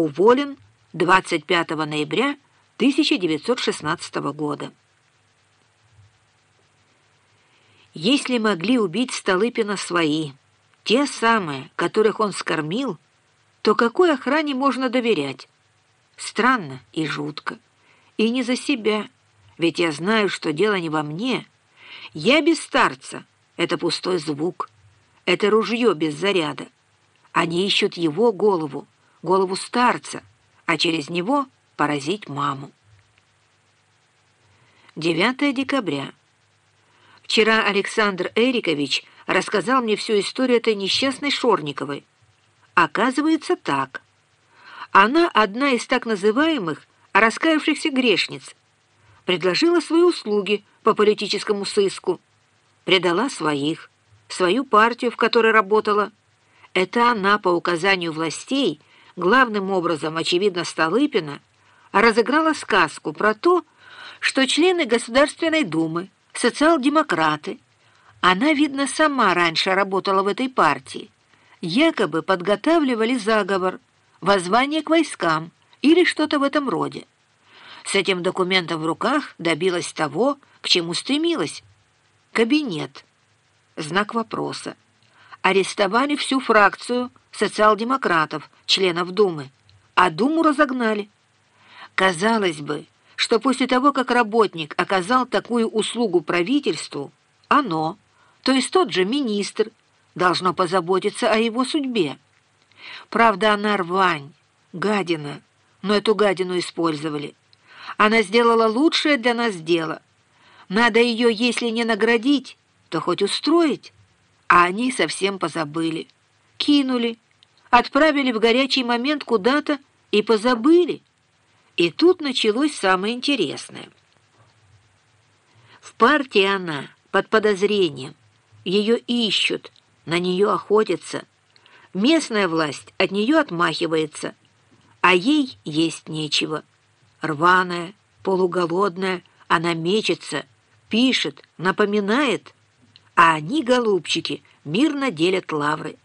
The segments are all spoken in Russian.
уволен 25 ноября 1916 года. Если могли убить Столыпина свои, те самые, которых он скормил, то какой охране можно доверять? Странно и жутко. И не за себя, ведь я знаю, что дело не во мне. Я без старца — это пустой звук, это ружье без заряда. Они ищут его голову, голову старца, а через него поразить маму. 9 декабря. Вчера Александр Эрикович рассказал мне всю историю этой несчастной Шорниковой. Оказывается так. Она одна из так называемых раскаявшихся грешниц. Предложила свои услуги по политическому сыску. Предала своих, свою партию, в которой работала. Это она по указанию властей, главным образом, очевидно, Столыпина, разыграла сказку про то, что члены Государственной Думы, социал-демократы, она, видно, сама раньше работала в этой партии, якобы подготавливали заговор, воззвание к войскам или что-то в этом роде. С этим документом в руках добилась того, к чему стремилась. Кабинет. Знак вопроса. Арестовали всю фракцию социал-демократов, членов Думы, а Думу разогнали. Казалось бы, что после того, как работник оказал такую услугу правительству, оно, то есть тот же министр, должно позаботиться о его судьбе. Правда, она рвань, гадина, но эту гадину использовали. Она сделала лучшее для нас дело. Надо ее, если не наградить, то хоть устроить. А они совсем позабыли. Кинули, отправили в горячий момент куда-то и позабыли. И тут началось самое интересное. В партии она под подозрением. Ее ищут, на нее охотятся. Местная власть от нее отмахивается, а ей есть нечего. Рваная, полуголодная, она мечется, пишет, напоминает, а они, голубчики, мирно делят лавры.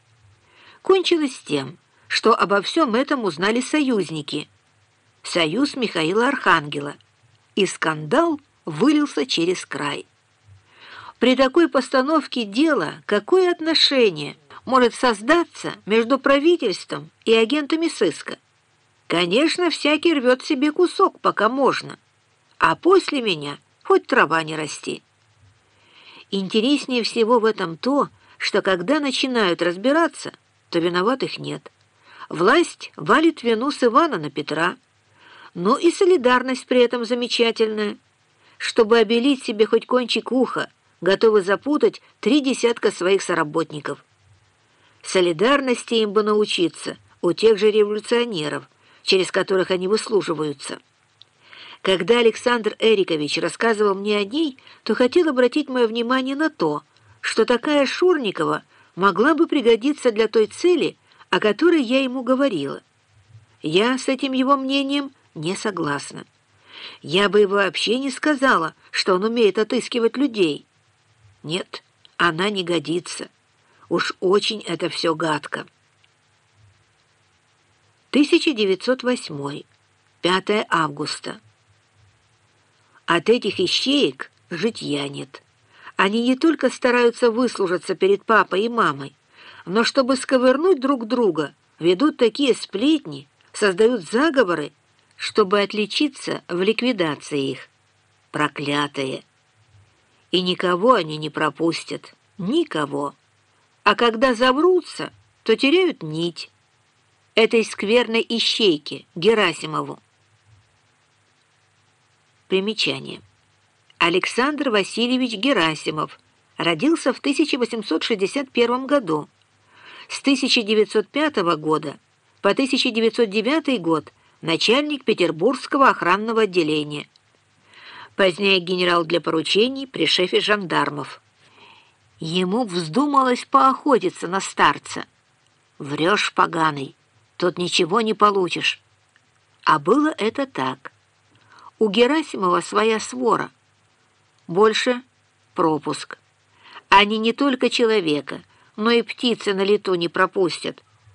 Кончилось тем, что обо всем этом узнали союзники. Союз Михаила Архангела. И скандал вылился через край. При такой постановке дела какое отношение может создаться между правительством и агентами сыска? Конечно, всякий рвет себе кусок, пока можно, а после меня хоть трава не расти. Интереснее всего в этом то, что когда начинают разбираться, то виноватых нет. Власть валит вину с Ивана на Петра. Но и солидарность при этом замечательная. Чтобы обелить себе хоть кончик уха, готовы запутать три десятка своих соработников. Солидарности им бы научиться у тех же революционеров, через которых они выслуживаются. Когда Александр Эрикович рассказывал мне о ней, то хотел обратить мое внимание на то, что такая Шурникова могла бы пригодиться для той цели, о которой я ему говорила. Я с этим его мнением не согласна. Я бы вообще не сказала, что он умеет отыскивать людей. Нет, она не годится. Уж очень это все гадко. 1908. 5 августа. От этих ищеек житья нет. Они не только стараются выслужиться перед папой и мамой, но чтобы сковырнуть друг друга, ведут такие сплетни, создают заговоры, чтобы отличиться в ликвидации их. Проклятые! И никого они не пропустят, никого. А когда заврутся, то теряют нить этой скверной ищейки Герасимову. Примечание. Александр Васильевич Герасимов родился в 1861 году. С 1905 года по 1909 год начальник Петербургского охранного отделения. Позднее генерал для поручений при шефе жандармов. Ему вздумалось поохотиться на старца. «Врешь, поганый, тут ничего не получишь». А было это так. У Герасимова своя свора. Больше пропуск. Они не только человека, но и птицы на лету не пропустят.